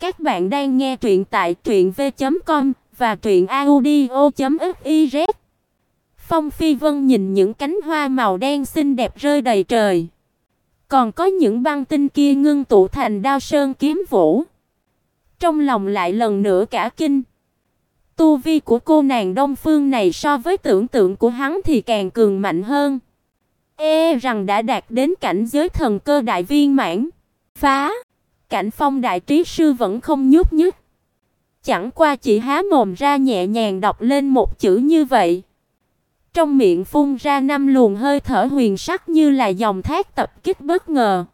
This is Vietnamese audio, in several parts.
Các bạn đang nghe truyện tại truyệnv.com và truyệnaudio.fiz. Phong Phi Vân nhìn những cánh hoa màu đen xinh đẹp rơi đầy trời. Còn có những băng tinh kia ngưng tụ thành đao sơn kiếm vũ. Trong lòng lại lần nữa cả kinh. Tu vi của cô nàng Đông Phương này so với tưởng tượng của hắn thì càng cường mạnh hơn. E rằng đã đạt đến cảnh giới thần cơ đại viên mãn. Phá! Cảnh Phong đại trí sư vẫn không nhúc nhích. Chẳng qua chỉ há mồm ra nhẹ nhàng đọc lên một chữ như vậy. Trong miệng phun ra năm luồng hơi thở huyền sắc như là dòng thác tập kích bất ngờ.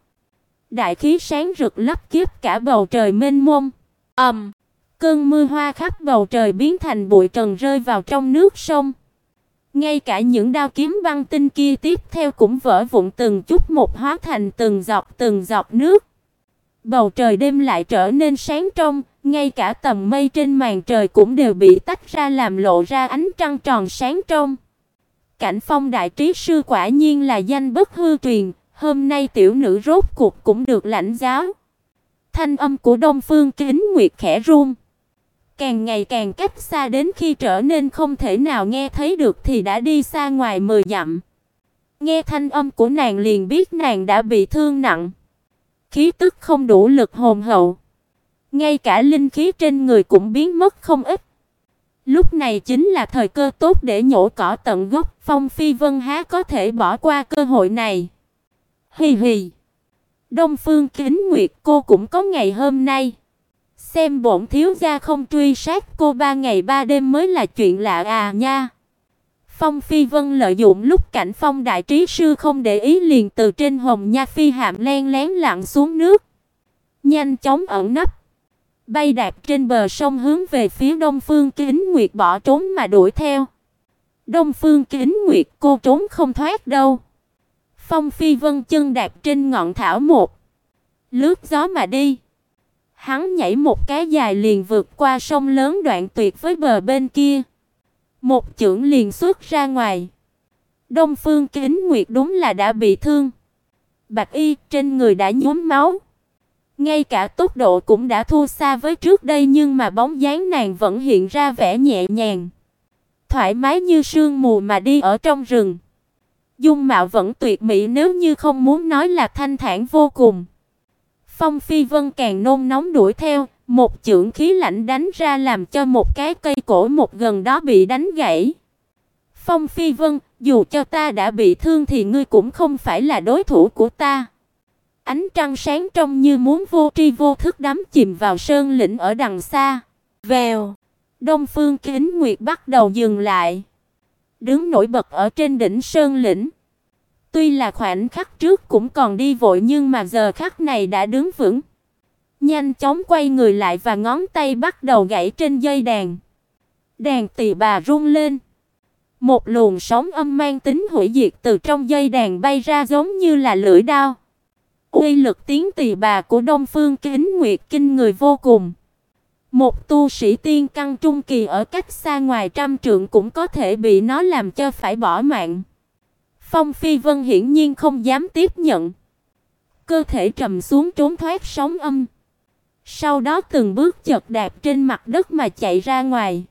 Đại khí sáng rực lấp kiếp cả bầu trời mênh mông. Ầm, um, cơn mưa hoa khắp bầu trời biến thành bụi trần rơi vào trong nước sông. Ngay cả những đao kiếm băng tinh kia tiếp theo cũng vỡ vụn từng chút một hóa thành từng giọt từng giọt nước. Bầu trời đêm lại trở nên sáng trong, ngay cả tầng mây trên màn trời cũng đều bị tách ra làm lộ ra ánh trăng tròn sáng trong. Cảnh Phong đại trí sư quả nhiên là danh bất hư truyền, hôm nay tiểu nữ rốt cuộc cũng được lãnh giáo. Thanh âm của Đông Phương Kính Nguyệt khẽ run. Càng ngày càng cách xa đến khi trở nên không thể nào nghe thấy được thì đã đi xa ngoài mười dặm. Nghe thanh âm của nàng liền biết nàng đã bị thương nặng. Khí tức không đủ lực hồn hậu. Ngay cả linh khí trên người cũng biến mất không ít. Lúc này chính là thời cơ tốt để nhổ cỏ tận gốc, Phong Phi Vân há có thể bỏ qua cơ hội này. Hì hì. Đông Phương Kính Nguyệt cô cũng có ngày hôm nay. Xem bổn thiếu gia không truy sát cô ba ngày ba đêm mới là chuyện lạ à nha. Phong Phi Vân lợi dụng lúc cảnh Phong đại trí sư không để ý liền từ trên hồng nha phi hạm len lén lặn xuống nước, nhanh chóng ẩn nấp, bay đạp trên bờ sông hướng về phía Đông Phương Kính Nguyệt bỏ trốn mà đuổi theo. Đông Phương Kính Nguyệt cô trốn không thoát đâu. Phong Phi Vân chân đạp trên ngọn thảo một, lướt gió mà đi. Hắn nhảy một cái dài liền vượt qua sông lớn đoạn tuyệt với bờ bên kia. Một chưởng liền xuất ra ngoài. Đông Phương Kính Nguyệt đúng là đã bị thương. Bạch y trên người đã nhuốm máu. Ngay cả tốc độ cũng đã thua xa với trước đây nhưng mà bóng dáng nàng vẫn hiện ra vẻ nhẹ nhàng. Thoải mái như sương mù mà đi ở trong rừng. Dung mạo vẫn tuyệt mỹ nếu như không muốn nói là thanh thản vô cùng. Phong Phi Vân càng nôn nóng đuổi theo, một chưởng khí lạnh đánh ra làm cho một cái cây cổ một gần đó bị đánh gãy. Phong Phi Vân, dù cho ta đã bị thương thì ngươi cũng không phải là đối thủ của ta. Ánh trăng sáng trong như muốn vô tri vô thức đắm chìm vào sơn lĩnh ở đằng xa. Vèo, Đông Phương Kính Nguyệt bắt đầu dừng lại, đứng nổi bật ở trên đỉnh sơn lĩnh. Tuy là khoảnh khắc trước cũng còn đi vội nhưng mà giờ khắc này đã đứng vững. Nhanh chóng quay người lại và ngón tay bắt đầu gãy trên dây đàn. Đàn tỳ bà rung lên. Một luồng sóng âm mang tính hủy diệt từ trong dây đàn bay ra giống như là lưỡi dao. Uy lực tiếng tỳ bà của Đông Phương Kính Nguyệt kinh người vô cùng. Một tu sĩ tiên căn trung kỳ ở cách xa ngoài trăm trượng cũng có thể bị nó làm cho phải bỏ mạng. Phong Phi Vân hiển nhiên không dám tiếp nhận. Cơ thể trầm xuống trốn thoát sóng âm. Sau đó từng bước chật đạp trên mặt đất mà chạy ra ngoài.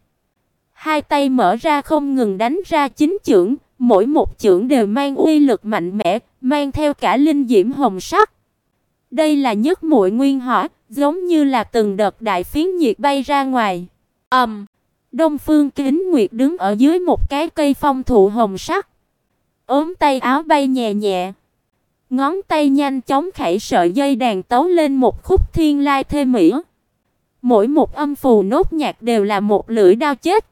Hai tay mở ra không ngừng đánh ra chính chưởng, mỗi một chưởng đều mang uy lực mạnh mẽ, mang theo cả linh diễm hồng sắc. Đây là nhất muội nguyên hỏa, giống như là từng đợt đại phiến nhiệt bay ra ngoài. Ầm. Um, Đông Phương Kính Nguyệt đứng ở dưới một cái cây phong thụ hồng sắc, ốm tay áo bay nhẹ nhẹ. Ngón tay nhanh chóng khảy sợi dây đàn tấu lên một khúc thiên lai thê mỹ. Mỗi một âm phù nốt nhạc đều là một lưỡi đao chết.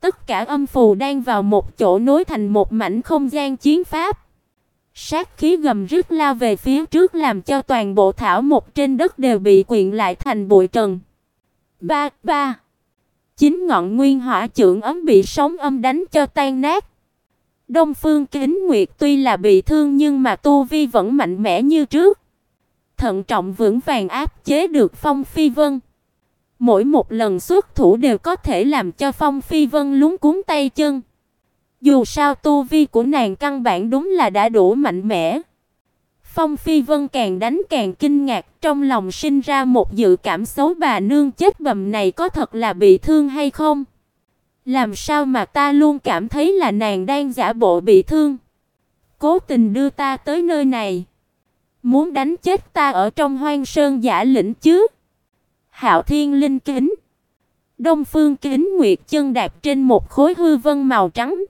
Tất cả âm phù đang vào một chỗ nối thành một mảnh không gian chiến pháp. Sát khí gầm rít lao về phía trước làm cho toàn bộ thảo một trên đất đều bị quyện lại thành bụi trần. Ba ba. Chín ngọn nguyên hỏa trưởng ấm bị sóng âm đánh cho tan nát. Đông Phương Kính Nguyệt tuy là bị thương nhưng mà tu vi vẫn mạnh mẽ như trước. Thận trọng vững vàng áp chế được Phong Phi Vân. Mỗi một lần xuất thủ đều có thể làm cho Phong Phi Vân lúng cuống tay chân. Dù sao tu vi của nàng căn bản đúng là đã đủ mạnh mẽ. Phong Phi Vân càng đánh càng kinh ngạc, trong lòng sinh ra một dự cảm xấu bà nương chết bầm này có thật là bị thương hay không? Làm sao mà ta luôn cảm thấy là nàng đang giả bộ bị thương? Cố tình đưa ta tới nơi này, muốn đánh chết ta ở trong Hoang Sơn giả lĩnh chứ? Hạo Thiên Linh kính. Đông Phương Kính Nguyệt chân đạp trên một khối hư vân màu trắng.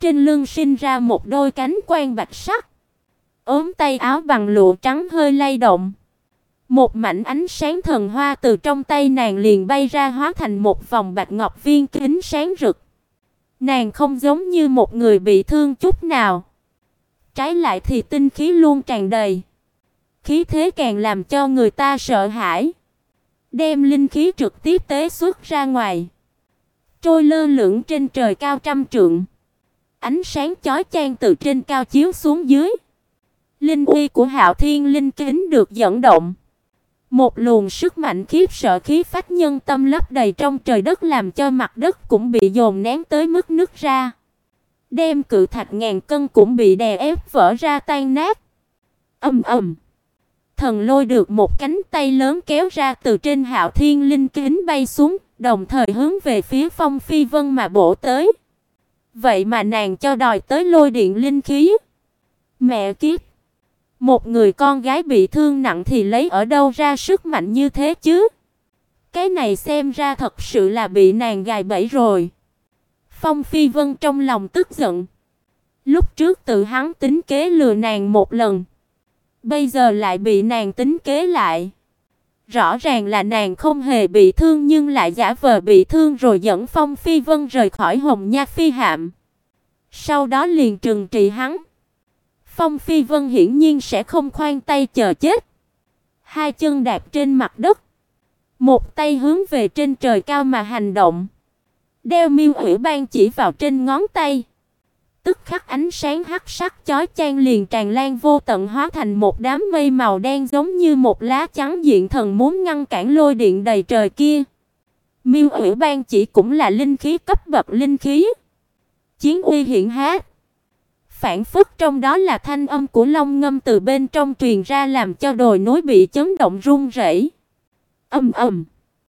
Trên lưng sinh ra một đôi cánh quan bạch sắc. Ốm tay áo bằng lụa trắng hơi lay động. Một mảnh ánh sáng thần hoa từ trong tay nàng liền bay ra hóa thành một vòng bạch ngọc viên kính sáng rực. Nàng không giống như một người bị thương chút nào. Trái lại thì tinh khí luôn tràn đầy. Khí thế càng làm cho người ta sợ hãi. Đem linh khí trực tiếp tế xuất ra ngoài. Trôi lơ lửng trên trời cao trăm trượng. Ánh sáng chói chang từ trên cao chiếu xuống dưới. Linh uy của Hạo Thiên linh kính được dẫn động. Một luồng sức mạnh khiếp sợ khí phách nhân tâm lấp đầy trong trời đất làm cho mặt đất cũng bị dồn nén tới mức nứt ra. Đem cự thạch ngàn cân cũng bị đè ép vỡ ra tan nát. Ầm ầm. Thần lôi được một cánh tay lớn kéo ra từ trên Hạo Thiên linh kính bay xuống, đồng thời hướng về phía Phong Phi Vân mà bổ tới. Vậy mà nàng cho đòi tới lôi điện linh khí. Mẹ kiếp. Một người con gái bị thương nặng thì lấy ở đâu ra sức mạnh như thế chứ? Cái này xem ra thật sự là bị nàng gài bẫy rồi. Phong Phi Vân trong lòng tức giận. Lúc trước tự hắn tính kế lừa nàng một lần, bây giờ lại bị nàng tính kế lại. Rõ ràng là nàng không hề bị thương nhưng lại giả vờ bị thương rồi dẫn Phong Phi Vân rời khỏi Hồng Nha Phi hạm. Sau đó liền trừng trị hắn. Phong Phi Vân hiển nhiên sẽ không khoan tay chờ chết. Hai chân đạp trên mặt đất, một tay hướng về trên trời cao mà hành động. Đeo miêu ủy ban chỉ vào trên ngón tay. Tức khắc ánh sáng hắc sắc chói chang liền tràn lan vô tận hóa thành một đám mây màu đen giống như một lá chắn diện thần muốn ngăn cản lôi điện đầy trời kia. Miêu ủy ban chỉ cũng là linh khí cấp bậc linh khí. Chiến uy hiện hát phản phất trong đó là thanh âm của long ngâm từ bên trong truyền ra làm cho đồi núi bị chấn động rung rẩy. Ầm ầm.